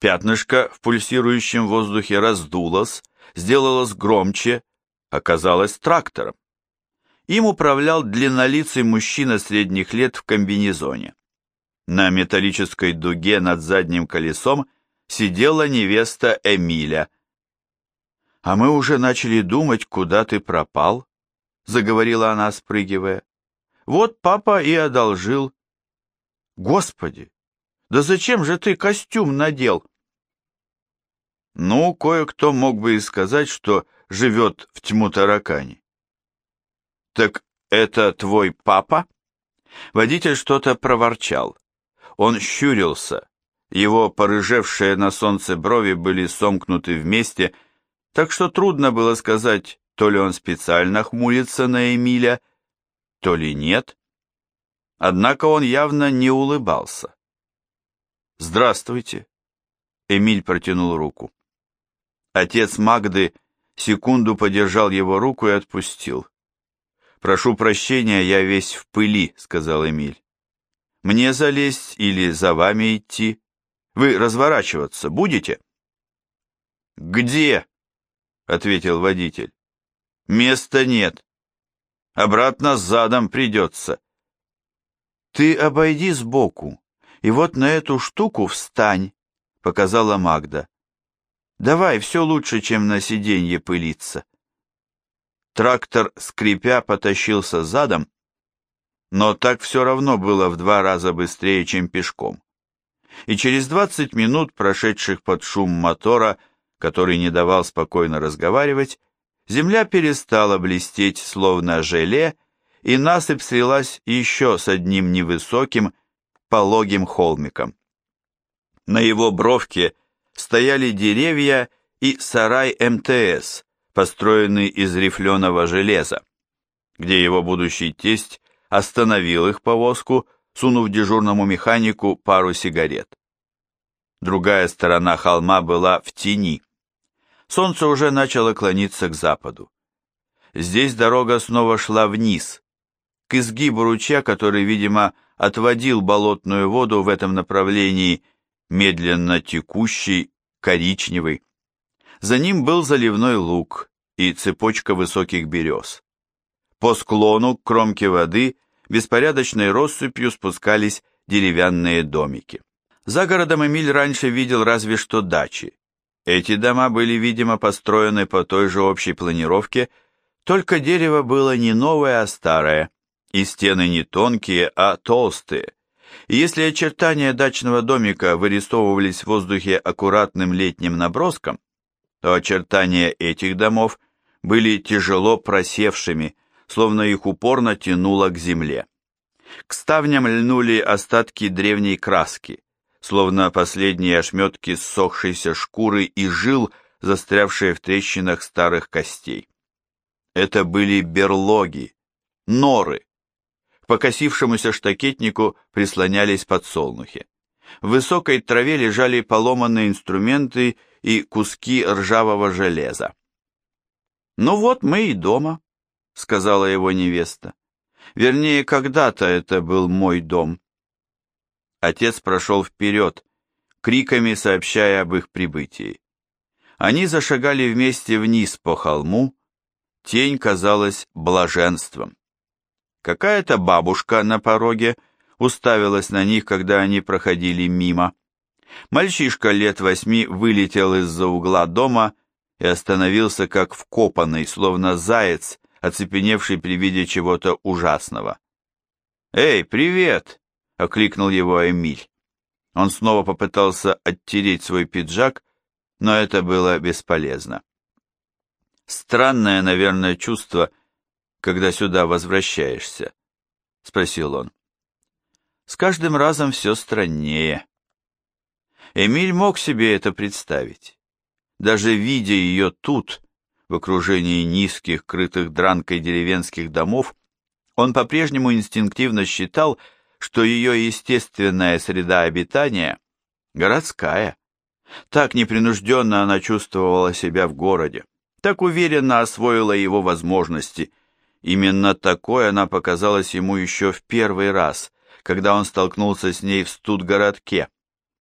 Пятнышко в пульсирующем воздухе раздулось, сделалось громче, оказалось трактором. Им управлял длиннолицый мужчина средних лет в комбинезоне. На металлической дуге над задним колесом сидела невеста Эмиля. «А мы уже начали думать, куда ты пропал», — заговорила она, спрыгивая. «Вот папа и одолжил». «Господи, да зачем же ты костюм надел?» Ну, кое-кто мог бы и сказать, что живет в тьму таракани. «Так это твой папа?» Водитель что-то проворчал. Он щурился. Его порыжевшие на солнце брови были сомкнуты вместе, так что трудно было сказать, то ли он специально хмурится на Эмиля, то ли нет. Однако он явно не улыбался. «Здравствуйте!» Эмиль протянул руку. Отец Магды секунду подержал его руку и отпустил. «Прошу прощения, я весь в пыли», — сказал Эмиль. «Мне залезть или за вами идти? Вы разворачиваться будете?» «Где?» — ответил водитель. «Места нет. Обратно задом придется». «Ты обойди сбоку, и вот на эту штуку встань», — показала Магда. «Давай, все лучше, чем на сиденье пылиться». Трактор, скрипя, потащился задом, но так все равно было в два раза быстрее, чем пешком. И через двадцать минут, прошедших под шум мотора, который не давал спокойно разговаривать, земля перестала блестеть, словно желе, и насыпь слилась еще с одним невысоким, пологим холмиком. На его бровке стояли деревья и сарай МТС, построенный из рифленого железа, где его будущий тесть остановил их повозку, сунув дежурному механику пару сигарет. Другая сторона холма была в тени. Солнце уже начало клониться к западу. Здесь дорога снова шла вниз, к изгибу ручья, который, видимо, отводил болотную воду в этом направлении, медленно текущий, коричневый. За ним был заливной луг и цепочка высоких берез. По склону к кромке воды беспорядочной россыпью спускались деревянные домики. За городом Эмиль раньше видел разве что дачи. Эти дома были, видимо, построены по той же общей планировке, только дерево было не новое, а старое, и стены не тонкие, а толстые. И если очертания дачного домика вырисовывались в воздухе аккуратным летним наброском, то очертания этих домов были тяжело просевшими, словно их упорно тянуло к земле. К ставням льнули остатки древней краски, словно последние ошметки ссохшейся шкуры и жил, застрявшие в трещинах старых костей. Это были берлоги, норы. К покосившемуся штакетнику прислонялись подсолнухи. В высокой траве лежали поломанные инструменты и куски ржавого железа. «Ну вот мы и дома», — сказала его невеста. «Вернее, когда-то это был мой дом». Отец прошел вперед, криками сообщая об их прибытии. Они зашагали вместе вниз по холму, тень казалась блаженством. Какая-то бабушка на пороге уставилась на них, когда они проходили мимо. Мальчишка лет восьми вылетел из-за угла дома и остановился как вкопанный, словно заяц, оцепеневший при виде чего-то ужасного. «Эй, привет!» — окликнул его Эмиль. Он снова попытался оттереть свой пиджак, но это было бесполезно. «Странное, наверное, чувство, когда сюда возвращаешься», — спросил он. «С каждым разом все страннее». Эмиль мог себе это представить. Даже видя ее тут, в окружении низких, крытых дранкой деревенских домов, он по-прежнему инстинктивно считал, что ее естественная среда обитания – городская. Так непринужденно она чувствовала себя в городе, так уверенно освоила его возможности. Именно такой она показалась ему еще в первый раз, когда он столкнулся с ней в студгородке,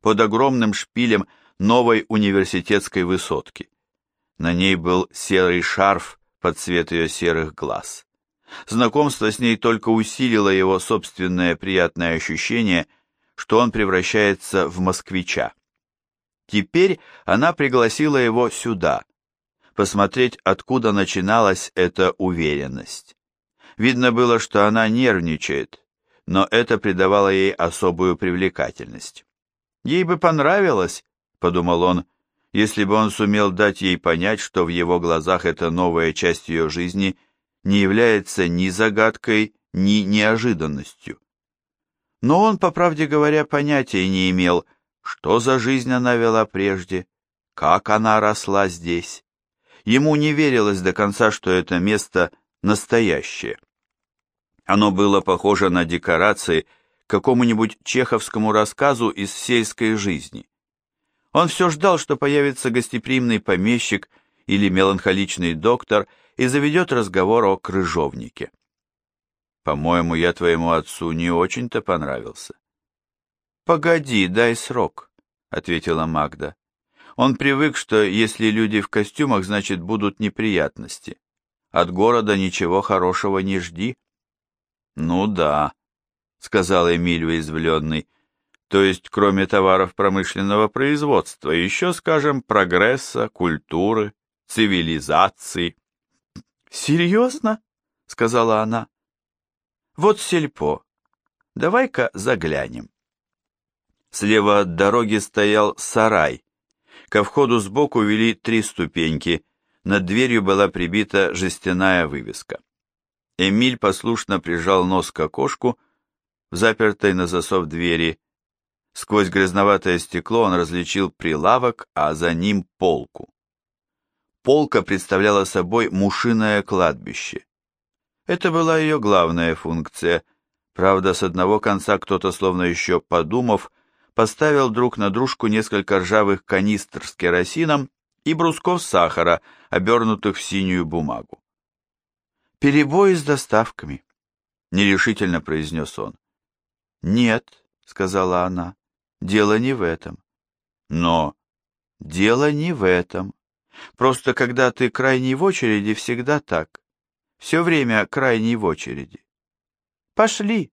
под огромным шпилем новой университетской высотки. На ней был серый шарф под цвет ее серых глаз. Знакомство с ней только усилило его собственное приятное ощущение, что он превращается в москвича. Теперь она пригласила его сюда, посмотреть, откуда начиналась эта уверенность. Видно было, что она нервничает, но это придавало ей особую привлекательность. Ей бы понравилось, подумал он, если бы он сумел дать ей понять, что в его глазах эта новая часть ее жизни не является ни загадкой, ни неожиданностью. Но он, по правде говоря, понятия не имел, что за жизнь она вела прежде, как она росла здесь. Ему не верилось до конца, что это место настоящее. Оно было похоже на декорации к какому-нибудь чеховскому рассказу из сельской жизни. Он все ждал, что появится гостеприимный помещик или меланхоличный доктор и заведет разговор о крыжовнике. «По-моему, я твоему отцу не очень-то понравился». «Погоди, дай срок», — ответила Магда. «Он привык, что если люди в костюмах, значит, будут неприятности. От города ничего хорошего не жди». «Ну да», — сказал Эмиль уязвленный, — то есть кроме товаров промышленного производства, еще, скажем, прогресса, культуры, цивилизации. «Серьезно?» — сказала она. «Вот сельпо. Давай-ка заглянем». Слева от дороги стоял сарай. Ко входу сбоку вели три ступеньки, над дверью была прибита жестяная вывеска. Эмиль послушно прижал нос к окошку, запертой на засов двери, Сквозь грязноватое стекло он различил прилавок, а за ним полку. Полка представляла собой мушиное кладбище. Это была ее главная функция. Правда, с одного конца кто-то, словно еще подумав, поставил друг на дружку несколько ржавых канистр с керосином и брусков сахара, обернутых в синюю бумагу. «Перебои с доставками», — нерешительно произнес он. «Нет», — сказала она, Дело не в этом. Но дело не в этом. Просто когда ты крайний в очереди, всегда так. Все время крайний в очереди. Пошли.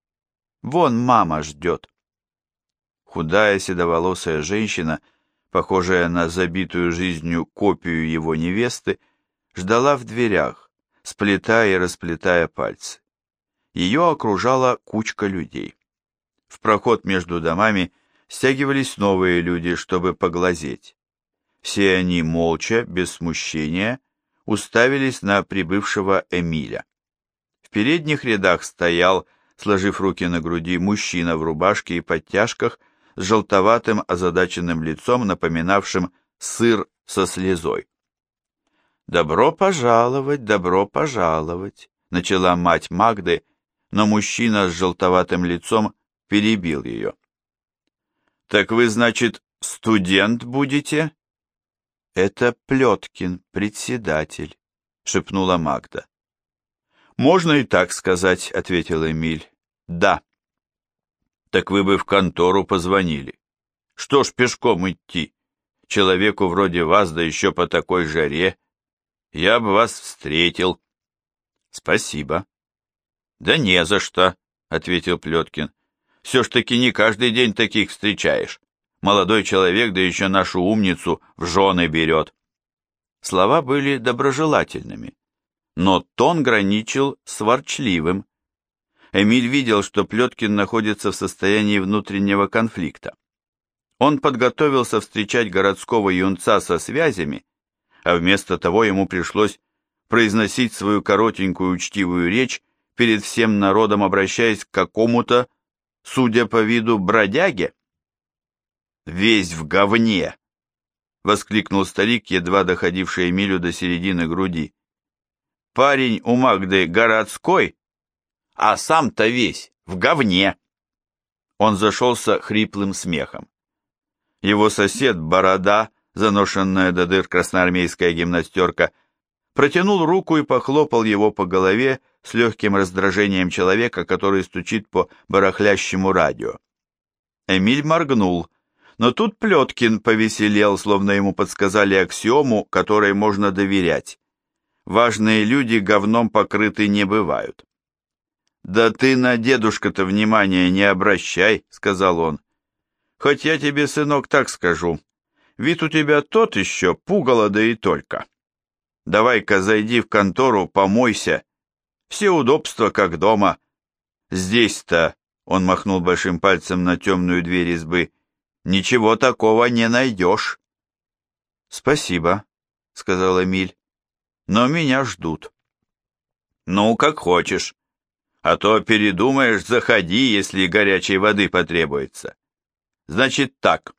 Вон мама ждет. Худая седоволосая женщина, похожая на забитую жизнью копию его невесты, ждала в дверях, сплетая и расплетая пальцы. Ее окружала кучка людей. В проход между домами стягивались новые люди, чтобы поглазеть. Все они молча, без смущения, уставились на прибывшего Эмиля. В передних рядах стоял, сложив руки на груди, мужчина в рубашке и подтяжках с желтоватым озадаченным лицом, напоминавшим сыр со слезой. «Добро пожаловать, добро пожаловать», — начала мать Магды, но мужчина с желтоватым лицом перебил ее. «Так вы, значит, студент будете?» «Это Плеткин, председатель», — шепнула Магда. «Можно и так сказать», — ответил Эмиль. «Да». «Так вы бы в контору позвонили. Что ж пешком идти? Человеку вроде вас, да еще по такой жаре. Я бы вас встретил». «Спасибо». «Да не за что», — ответил Плеткин. Все ж таки не каждый день таких встречаешь. Молодой человек, да еще нашу умницу, в жены берет. Слова были доброжелательными, но тон граничил с ворчливым. Эмиль видел, что Плеткин находится в состоянии внутреннего конфликта. Он подготовился встречать городского юнца со связями, а вместо того ему пришлось произносить свою коротенькую учтивую речь перед всем народом, обращаясь к какому-то судя по виду, бродяге? Весь в говне, воскликнул старик, едва доходивший Эмилю до середины груди. Парень у Магды городской, а сам-то весь в говне. Он зашелся хриплым смехом. Его сосед, борода, заношенная до дыр красноармейская гимнастерка, протянул руку и похлопал его по голове с легким раздражением человека, который стучит по барахлящему радио. Эмиль моргнул, Но тут Плеткин повеселел, словно ему подсказали аксиому, которой можно доверять. Важные люди говном покрыты не бывают. «Да ты на дедушка-то внимания не обращай», — сказал он. «Хоть я тебе, сынок, так скажу. Вид у тебя тот еще, пугало да и только. Давай-ка зайди в контору, помойся. Все удобства, как дома. Здесь-то, — он махнул большим пальцем на темную дверь избы, — ничего такого не найдешь». «Спасибо», — сказал Эмиль, — «но меня ждут». «Ну, как хочешь. А то передумаешь, заходи, если горячей воды потребуется. Значит так,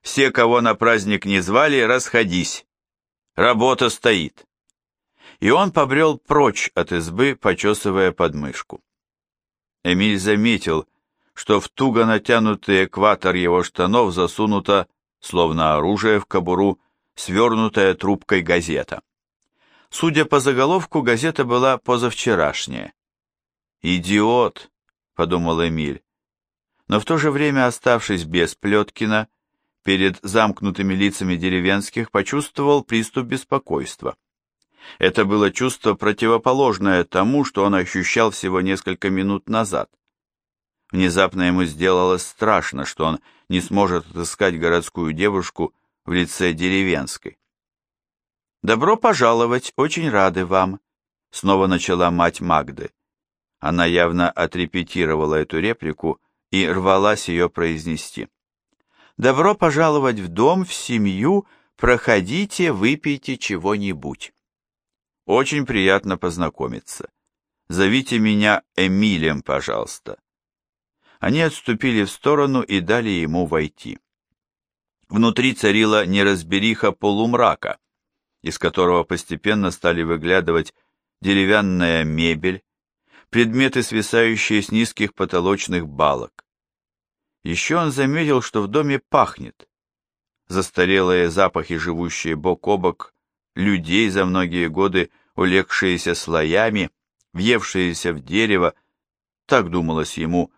все, кого на праздник не звали, расходись. Работа стоит. И он побрел прочь от избы, почесывая подмышку. Эмиль заметил, что в туго натянутый экватор его штанов засунута, словно оружие в кобуру, свернутая трубкой газета. Судя по заголовку, газета была позавчерашняя. «Идиот!» — подумал Эмиль. Но в то же время, оставшись без Плеткина, перед замкнутыми лицами деревенских почувствовал приступ беспокойства. Это было чувство противоположное тому, что он ощущал всего несколько минут назад. Внезапно ему сделалось страшно, что он не сможет отыскать городскую девушку в лице деревенской. «Добро пожаловать, очень рады вам», — снова начала мать Магды. Она явно отрепетировала эту реплику и рвалась ее произнести. «Добро пожаловать в дом, в семью, проходите, выпейте чего-нибудь». «Очень приятно познакомиться. Зовите меня Эмилем, пожалуйста». Они отступили в сторону и дали ему войти. Внутри царила неразбериха полумрака, из которого постепенно стали выглядывать деревянная мебель, предметы, свисающие с низких потолочных балок. Еще он заметил, что в доме пахнет. Застарелые запахи, живущие бок о бок, людей за многие годы, улегшиеся слоями, въевшиеся в дерево, так думалось ему,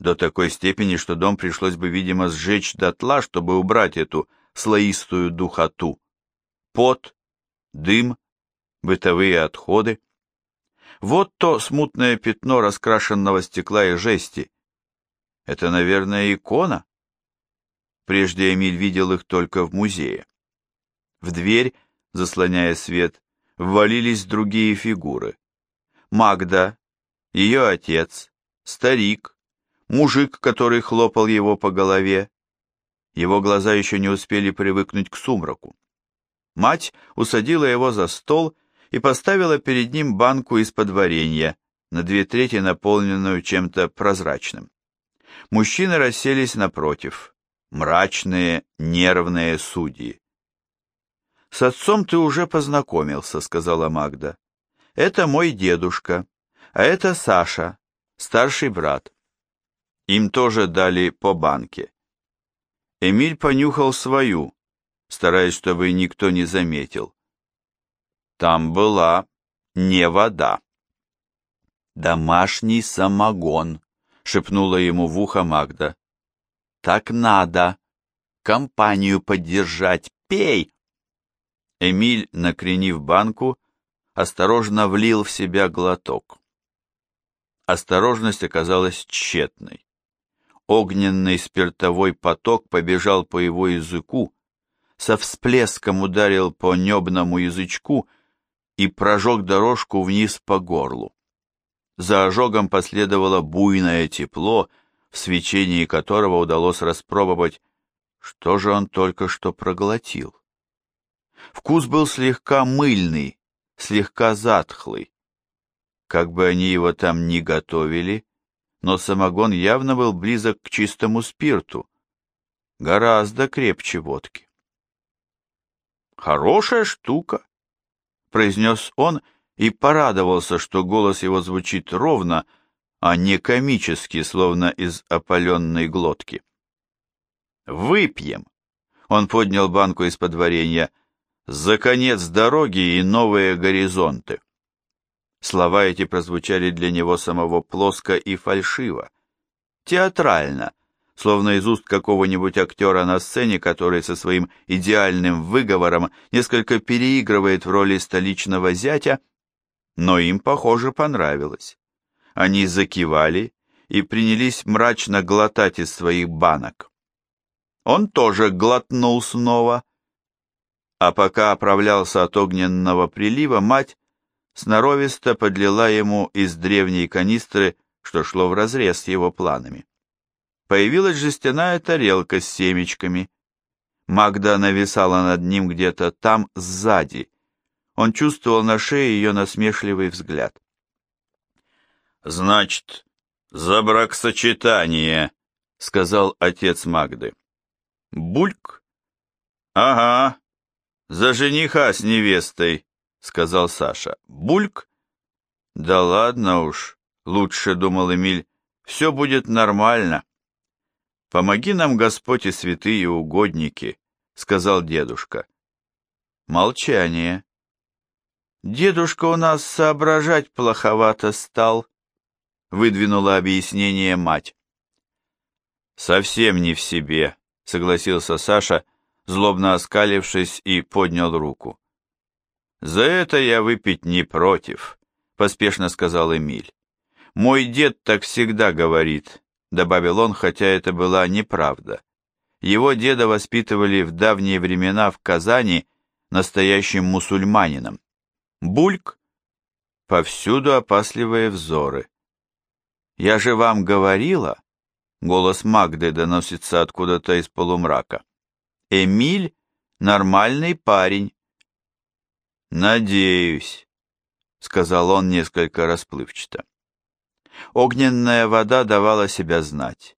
до такой степени, что дом пришлось бы, видимо, сжечь дотла, чтобы убрать эту слоистую духоту. Пот, дым, бытовые отходы. Вот то смутное пятно раскрашенного стекла и жести. Это, наверное, икона? Прежде Эмиль видел их только в музее. В дверь, заслоняя свет, ввалились другие фигуры. Магда, ее отец, старик, мужик, который хлопал его по голове. Его глаза еще не успели привыкнуть к сумраку. Мать усадила его за стол и поставила перед ним банку из-под варенья, на две трети наполненную чем-то прозрачным. Мужчины расселись напротив, мрачные, нервные судьи. «С отцом ты уже познакомился», — сказала Магда. «Это мой дедушка, а это Саша, старший брат. Им тоже дали по банке». Эмиль понюхал свою, стараясь, чтобы никто не заметил. Там была не вода. «Домашний самогон», — шепнула ему в ухо Магда. «Так надо. Компанию поддержать. Пей!» Эмиль, накренив банку, осторожно влил в себя глоток. Осторожность оказалась тщетной. Огненный спиртовой поток побежал по его языку, со всплеском ударил по небному язычку и прожег дорожку вниз по горлу. За ожогом последовало буйное тепло, в свечении которого удалось распробовать, что же он только что проглотил. Вкус был слегка мыльный, слегка затхлый. Как бы они его там ни готовили, но самогон явно был близок к чистому спирту, гораздо крепче водки. Хорошая штука, произнес он и порадовался, что голос его звучит ровно, а не комически, словно из опаленной глотки. «Выпьем!» Он поднял банку из-под варенья. «За конец дороги и новые горизонты!» Слова эти прозвучали для него самого плоско и фальшиво, театрально, словно из уст какого-нибудь актера на сцене, который со своим идеальным выговором несколько переигрывает в роли столичного зятя, но им, похоже, понравилось. Они закивали и принялись мрачно глотать из своих банок. Он тоже глотнул снова, а пока оправлялся от огненного прилива, мать сноровисто подлила ему из древней канистры, что шло вразрез с его планами. Появилась жестяная тарелка с семечками. Магда нависала над ним где-то там, сзади. Он чувствовал на шее ее насмешливый взгляд. «Значит, за браксочетание», — сказал отец Магды. «Бульк?» «Ага, за жениха с невестой», — сказал Саша. «Бульк?» «Да ладно уж», — лучше думал Эмиль, — «все будет нормально». «Помоги нам, Господь и святые угодники», — сказал дедушка. Молчание. «Дедушка у нас соображать плоховато стал», — выдвинула объяснение мать. «Совсем не в себе», — согласился Саша, злобно оскалившись и поднял руку. «За это я выпить не против», — поспешно сказал Эмиль. «Мой дед так всегда говорит», — добавил он, хотя это была неправда. Его деда воспитывали в давние времена в Казани настоящим мусульманином. Бульк, повсюду опасливые взоры. «Я же вам говорила», — голос Магды доносится откуда-то из полумрака, «Эмиль — нормальный парень». «Надеюсь», — сказал он несколько расплывчато. Огненная вода давала себя знать.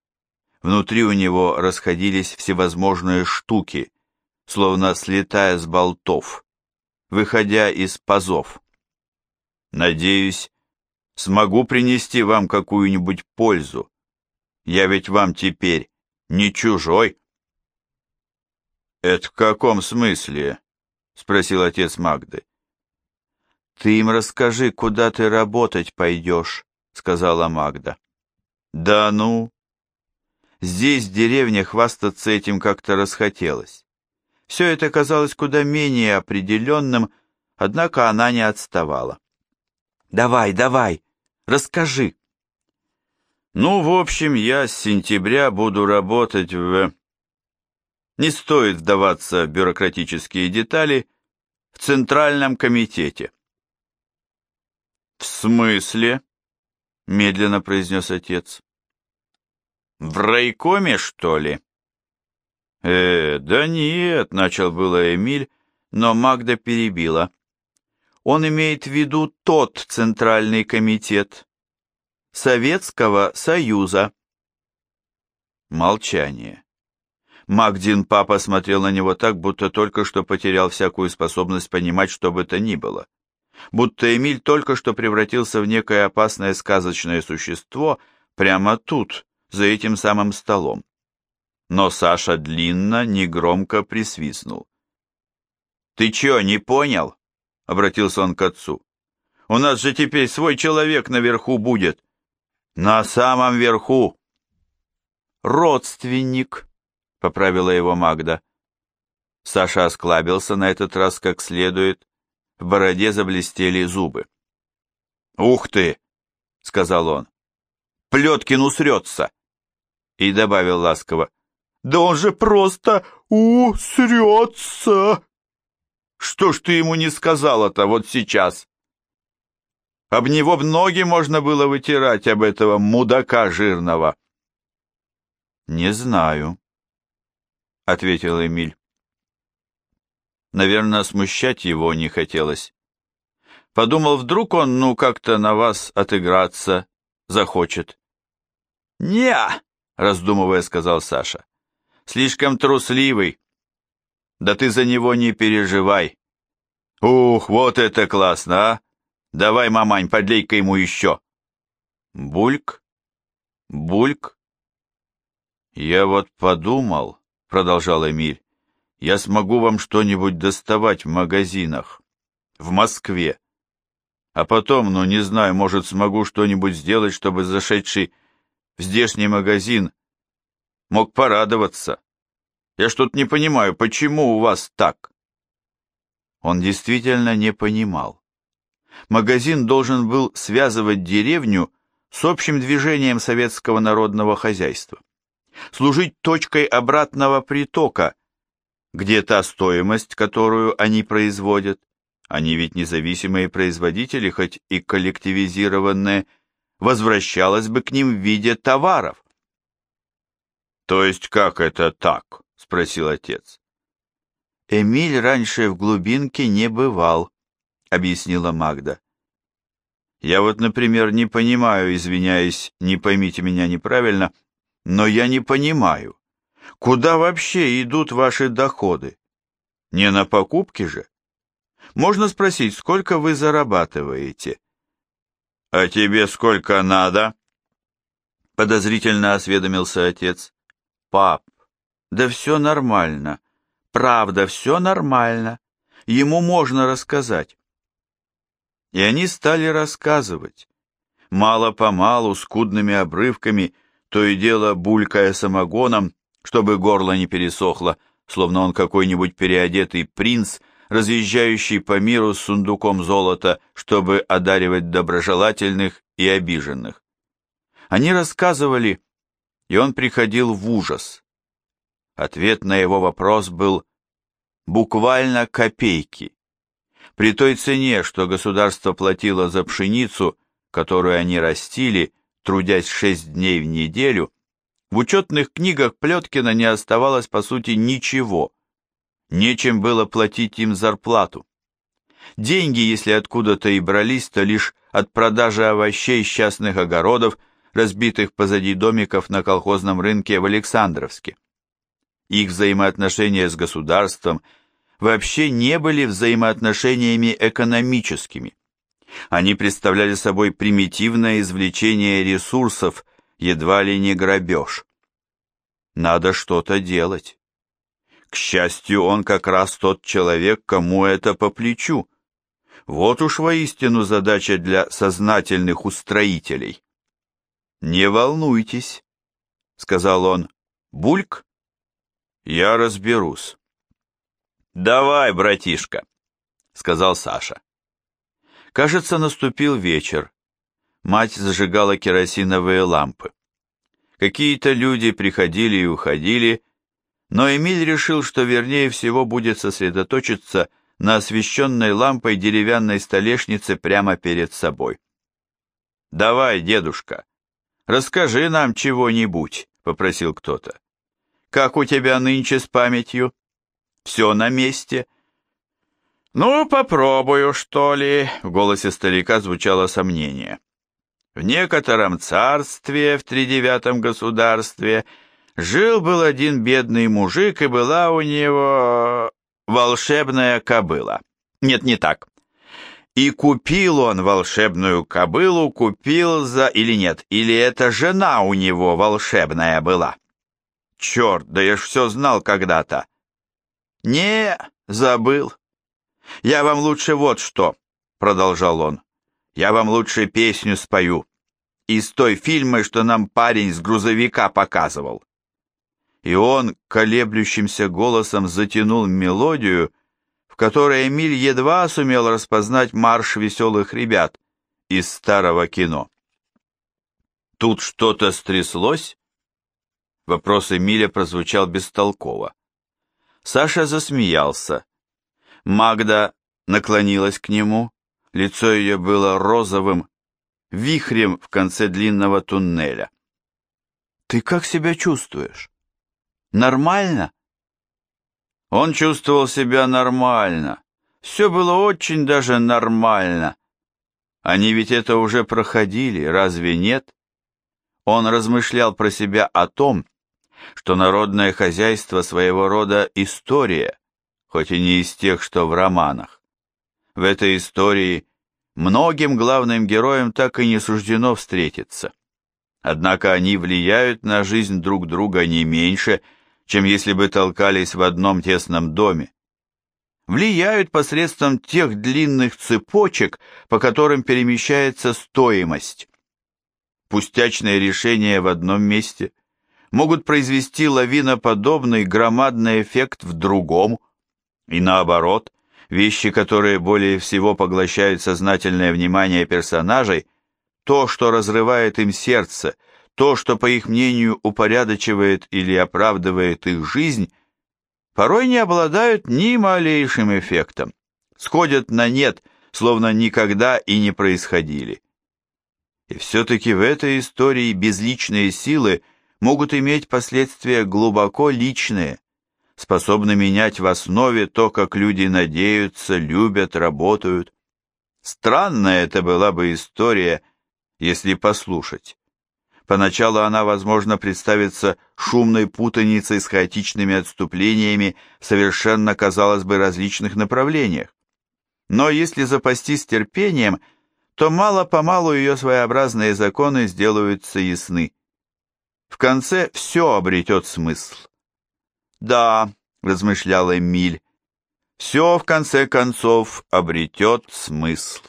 Внутри у него расходились всевозможные штуки, словно слетая с болтов, выходя из пазов. «Надеюсь, смогу принести вам какую-нибудь пользу. Я ведь вам теперь не чужой». «Это в каком смысле?» — спросил отец Магды. «Ты им расскажи, куда ты работать пойдешь», — сказала Магда. «Да ну!» Здесь, в деревне, хвастаться этим как-то расхотелось. Все это казалось куда менее определенным, однако она не отставала. «Давай, давай, расскажи!» «Ну, в общем, я с сентября буду работать в...» Не стоит вдаваться в бюрократические детали, в Центральном комитете. «В смысле?» — медленно произнес отец. «В райкоме, что ли?» «Э, да нет», — начал было Эмиль, но Магда перебила. «Он имеет в виду тот Центральный комитет. Советского Союза». Молчание. Магдин папа смотрел на него так, будто только что потерял всякую способность понимать, что бы то ни было. Будто Эмиль только что превратился в некое опасное сказочное существо прямо тут, за этим самым столом. Но Саша длинно, негромко присвистнул. «Ты чё, не понял?» — обратился он к отцу. «У нас же теперь свой человек наверху будет». «На самом верху!» «Родственник», — поправила его Магда. Саша осклабился на этот раз как следует, в бороде заблестели зубы. «Ух ты!» — сказал он. «Плеткин усрется!» И добавил ласково. «Да он же просто усрется!» «Что ж ты ему не сказала-то вот сейчас?» Об него в ноги можно было вытирать, об этого мудака жирного. «Не знаю», ответил Эмиль. Наверное, смущать его не хотелось. Подумал, вдруг он, ну, как-то на вас отыграться захочет. не раздумывая, сказал Саша. «Слишком трусливый. Да ты за него не переживай. Ух, вот это классно, а! Давай, мамань, подлей-ка ему еще». Бульк, бульк. Я вот подумал, — продолжал Эмиль, — «я смогу вам что-нибудь доставать в магазинах, в Москве. А потом, ну не знаю, может, смогу что-нибудь сделать, чтобы зашедший в здешний магазин Мог порадоваться. Я что-то не понимаю, почему у вас так? Он действительно не понимал. Магазин должен был связывать деревню с общим движением советского народного хозяйства, служить точкой обратного притока, где та стоимость, которую они производят, они ведь независимые производители, хоть и коллективизированные, возвращалась бы к ним в виде товаров. «То есть как это так?» — спросил отец. «Эмиль раньше в глубинке не бывал», — объяснила Магда. «Я вот, например, не понимаю, извиняюсь, не поймите меня неправильно, но я не понимаю, куда вообще идут ваши доходы? Не на покупки же? Можно спросить, сколько вы зарабатываете?» «А тебе сколько надо?» Подозрительно осведомился отец. Пап, да все нормально. Правда, все нормально. Ему можно рассказать. И они стали рассказывать. Мало-помалу, скудными обрывками, то и дело булькая самогоном, чтобы горло не пересохло, словно он какой-нибудь переодетый принц, разъезжающий по миру с сундуком золота, чтобы одаривать доброжелательных и обиженных. Они рассказывали и он приходил в ужас. Ответ на его вопрос был буквально копейки. При той цене, что государство платило за пшеницу, которую они растили, трудясь шесть дней в неделю, в учетных книгах Плеткина не оставалось по сути ничего. Нечем было платить им зарплату. Деньги, если откуда-то и брались, то лишь от продажи овощей с частных огородов разбитых позади домиков на колхозном рынке в Александровске. Их взаимоотношения с государством вообще не были взаимоотношениями экономическими. Они представляли собой примитивное извлечение ресурсов, едва ли не грабеж. Надо что-то делать. К счастью, он как раз тот человек, кому это по плечу. Вот уж воистину задача для сознательных устроителей. «Не волнуйтесь», — сказал он. «Бульк? Я разберусь». «Давай, братишка», — сказал Саша. Кажется, наступил вечер. Мать зажигала керосиновые лампы. Какие-то люди приходили и уходили, но Эмиль решил, что вернее всего будет сосредоточиться на освещенной лампой деревянной столешнице прямо перед собой. «Давай, дедушка», «Расскажи нам чего-нибудь», — попросил кто-то. «Как у тебя нынче с памятью? Все на месте?» «Ну, попробую, что ли», — в голосе старика звучало сомнение. «В некотором царстве, в тридевятом государстве, жил-был один бедный мужик, и была у него волшебная кобыла. Нет, не так. И купил он волшебную кобылу, купил за... Или нет, или это жена у него волшебная была? Черт, да я ж все знал когда-то. Не, забыл. Я вам лучше вот что, продолжал он. Я вам лучше песню спою. Из той фильмы, что нам парень с грузовика показывал. И он колеблющимся голосом затянул мелодию, которой Эмиль едва сумел распознать марш веселых ребят из старого кино. «Тут что-то стряслось?» Вопрос Эмиля прозвучал бестолково. Саша засмеялся. Магда наклонилась к нему, лицо ее было розовым, вихрем в конце длинного туннеля. «Ты как себя чувствуешь? Нормально?» Он чувствовал себя нормально. Все было очень даже нормально. Они ведь это уже проходили, разве нет? Он размышлял про себя о том, что народное хозяйство своего рода история, хоть и не из тех, что в романах. В этой истории многим главным героям так и не суждено встретиться. Однако они влияют на жизнь друг друга не меньше, чем если бы толкались в одном тесном доме. Влияют посредством тех длинных цепочек, по которым перемещается стоимость. Пустячное решение в одном месте могут произвести лавиноподобный громадный эффект в другом, и наоборот, вещи, которые более всего поглощают сознательное внимание персонажей, то, что разрывает им сердце, то, что, по их мнению, упорядочивает или оправдывает их жизнь, порой не обладают ни малейшим эффектом, сходят на нет, словно никогда и не происходили. И все-таки в этой истории безличные силы могут иметь последствия глубоко личные, способны менять в основе то, как люди надеются, любят, работают. Странная это была бы история, если послушать. Поначалу она, возможно, представится шумной путаницей с хаотичными отступлениями в совершенно, казалось бы, различных направлениях. Но если запастись терпением, то мало-помалу ее своеобразные законы сделаются ясны. В конце все обретет смысл. Да, размышлял Эмиль, все в конце концов обретет смысл.